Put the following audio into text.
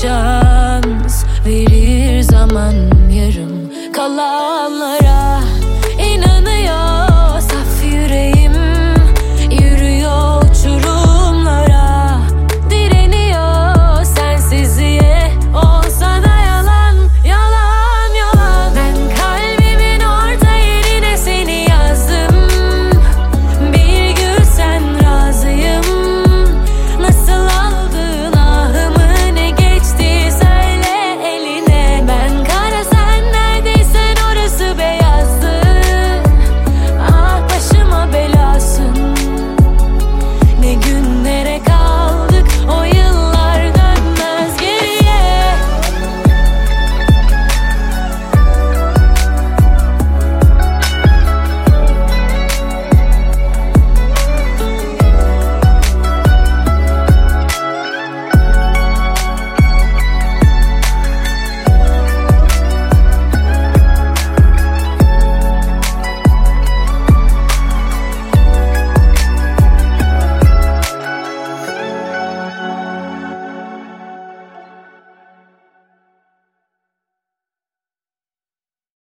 家。